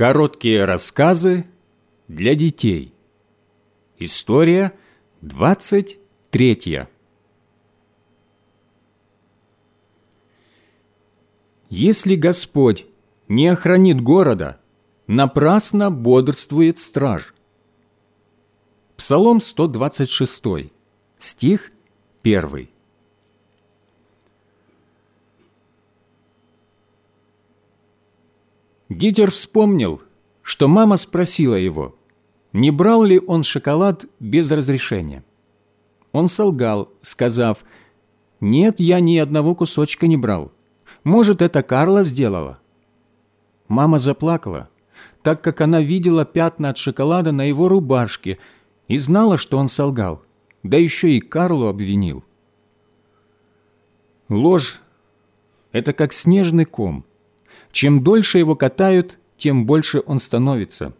Короткие рассказы для детей. История 23. Если Господь не охранит города, напрасно бодрствует страж. Псалом 126, стих 1. Дитер вспомнил, что мама спросила его, не брал ли он шоколад без разрешения. Он солгал, сказав, «Нет, я ни одного кусочка не брал. Может, это Карла сделала?» Мама заплакала, так как она видела пятна от шоколада на его рубашке и знала, что он солгал, да еще и Карлу обвинил. Ложь – это как снежный ком – чем дольше его катают, тем больше он становится.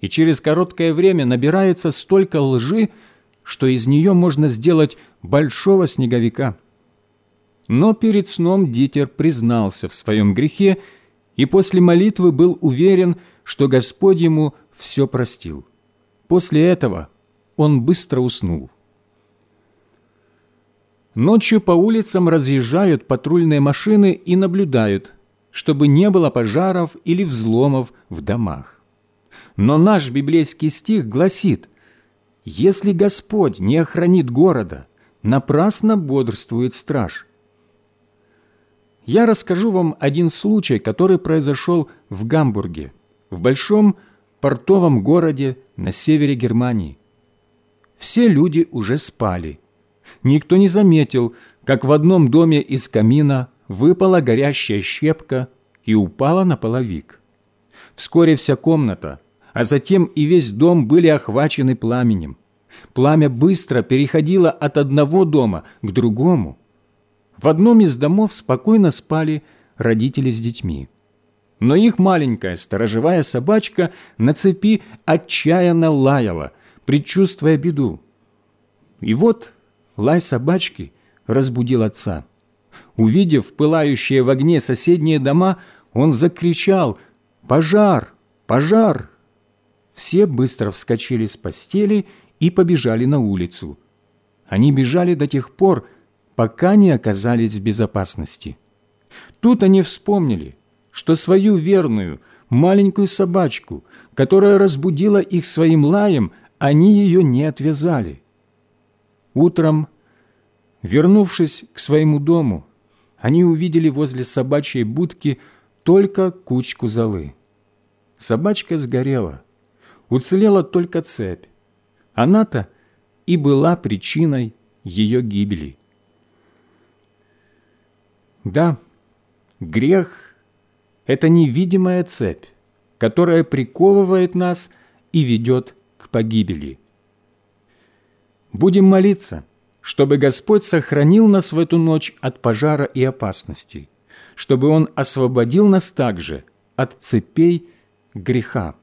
И через короткое время набирается столько лжи, что из нее можно сделать большого снеговика. Но перед сном Дитер признался в своем грехе и после молитвы был уверен, что Господь ему все простил. После этого он быстро уснул. Ночью по улицам разъезжают патрульные машины и наблюдают, чтобы не было пожаров или взломов в домах. Но наш библейский стих гласит, «Если Господь не охранит города, напрасно бодрствует страж». Я расскажу вам один случай, который произошел в Гамбурге, в большом портовом городе на севере Германии. Все люди уже спали. Никто не заметил, как в одном доме из камина выпала горящая щепка и упала на половик. Вскоре вся комната, а затем и весь дом были охвачены пламенем. Пламя быстро переходило от одного дома к другому. В одном из домов спокойно спали родители с детьми. Но их маленькая сторожевая собачка на цепи отчаянно лаяла, предчувствуя беду. И вот лай собачки разбудил отца – Увидев пылающие в огне соседние дома, он закричал «Пожар! Пожар!». Все быстро вскочили с постели и побежали на улицу. Они бежали до тех пор, пока не оказались в безопасности. Тут они вспомнили, что свою верную маленькую собачку, которая разбудила их своим лаем, они ее не отвязали. Утром, вернувшись к своему дому, они увидели возле собачьей будки только кучку золы. Собачка сгорела, уцелела только цепь. Она-то и была причиной ее гибели. Да, грех – это невидимая цепь, которая приковывает нас и ведет к погибели. Будем молиться – чтобы Господь сохранил нас в эту ночь от пожара и опасности, чтобы Он освободил нас также от цепей греха.